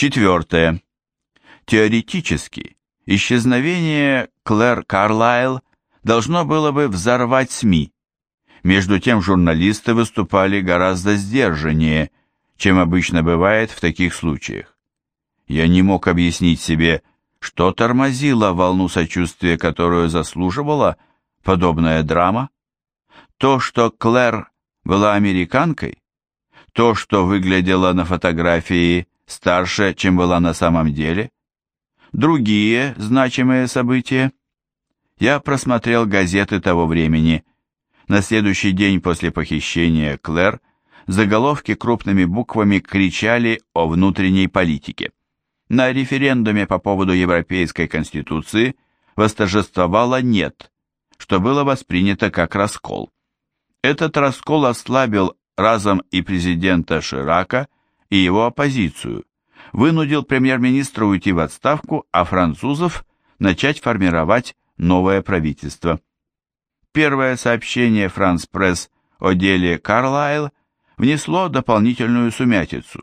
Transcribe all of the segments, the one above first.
Четвертое. Теоретически, исчезновение Клэр Карлайл должно было бы взорвать СМИ. Между тем журналисты выступали гораздо сдержаннее, чем обычно бывает в таких случаях. Я не мог объяснить себе, что тормозило волну сочувствия, которую заслуживала подобная драма. То, что Клэр была американкой, то, что выглядела на фотографии старше, чем была на самом деле. Другие значимые события. Я просмотрел газеты того времени. На следующий день после похищения Клэр заголовки крупными буквами кричали о внутренней политике. На референдуме по поводу Европейской Конституции восторжествовало «нет», что было воспринято как раскол. Этот раскол ослабил разом и президента Ширака, и его оппозицию, вынудил премьер-министра уйти в отставку, а французов начать формировать новое правительство. Первое сообщение «Франс Пресс» о деле Карлайл внесло дополнительную сумятицу.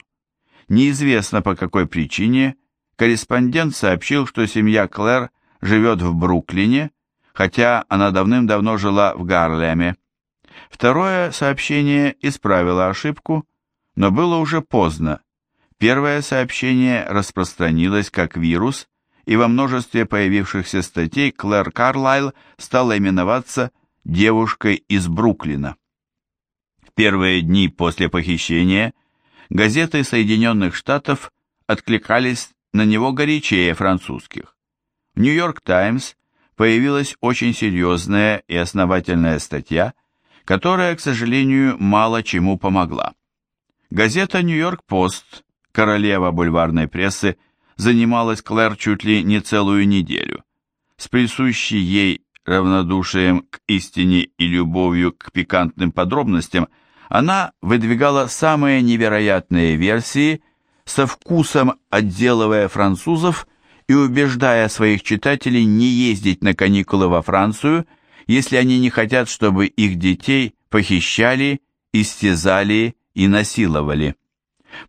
Неизвестно по какой причине корреспондент сообщил, что семья Клэр живет в Бруклине, хотя она давным-давно жила в Гарлеме. Второе сообщение исправило ошибку – но было уже поздно. Первое сообщение распространилось как вирус, и во множестве появившихся статей Клэр Карлайл стала именоваться «девушкой из Бруклина». В первые дни после похищения газеты Соединенных Штатов откликались на него горячее французских. В «Нью-Йорк Таймс» появилась очень серьезная и основательная статья, которая, к сожалению, мало чему помогла. Газета «Нью-Йорк Пост», королева бульварной прессы, занималась Клэр чуть ли не целую неделю. С присущей ей равнодушием к истине и любовью к пикантным подробностям она выдвигала самые невероятные версии, со вкусом отделывая французов и убеждая своих читателей не ездить на каникулы во Францию, если они не хотят, чтобы их детей похищали, истязали и насиловали.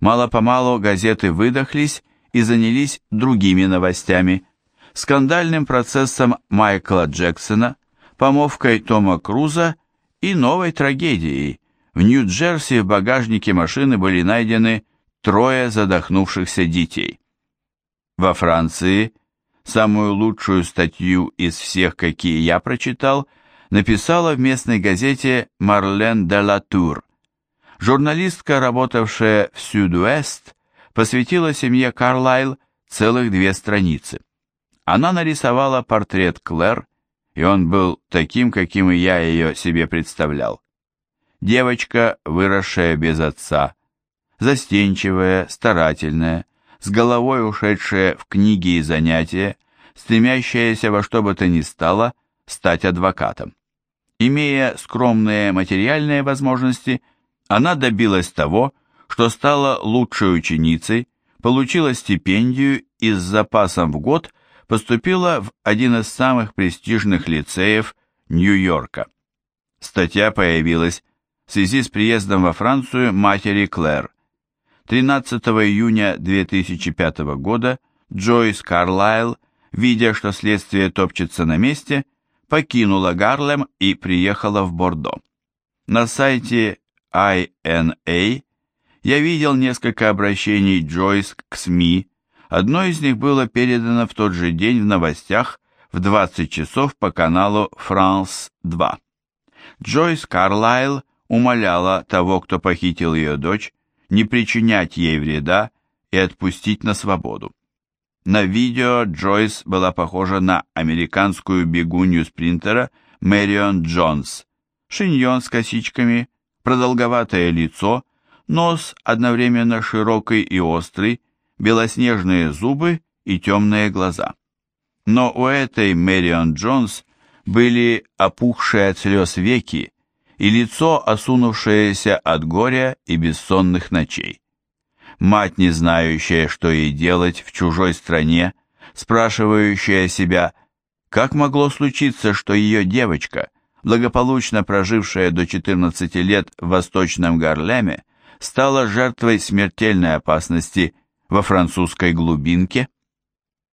Мало-помалу газеты выдохлись и занялись другими новостями. Скандальным процессом Майкла Джексона, помовкой Тома Круза и новой трагедией. В Нью-Джерси в багажнике машины были найдены трое задохнувшихся детей. Во Франции самую лучшую статью из всех, какие я прочитал, написала в местной газете Марлен де Латур. Журналистка, работавшая в Сюдвест, посвятила семье Карлайл целых две страницы. Она нарисовала портрет Клэр, и он был таким, каким и я ее себе представлял. Девочка, выросшая без отца, застенчивая, старательная, с головой ушедшая в книги и занятия, стремящаяся во что бы то ни стало стать адвокатом. Имея скромные материальные возможности, она добилась того, что стала лучшей ученицей, получила стипендию и с запасом в год поступила в один из самых престижных лицеев Нью-Йорка. Статья появилась в связи с приездом во Францию матери Клэр. 13 июня 2005 года Джойс Карлайл, видя, что следствие топчется на месте, покинула Гарлем и приехала в Бордо. На сайте INA я видел несколько обращений Джойс к СМИ. Одно из них было передано в тот же день в новостях в 20 часов по каналу France 2. Джойс Карлайл умоляла того, кто похитил ее дочь, не причинять ей вреда и отпустить на свободу. На видео Джойс была похожа на американскую бегунью спринтера Мэрион Джонс, шиньон с косичками, продолговатое лицо, нос одновременно широкий и острый, белоснежные зубы и темные глаза. Но у этой Мэрион Джонс были опухшие от слез веки и лицо, осунувшееся от горя и бессонных ночей. Мать, не знающая, что ей делать в чужой стране, спрашивающая себя, как могло случиться, что ее девочка – благополучно прожившая до 14 лет в Восточном Гарлеме, стала жертвой смертельной опасности во французской глубинке,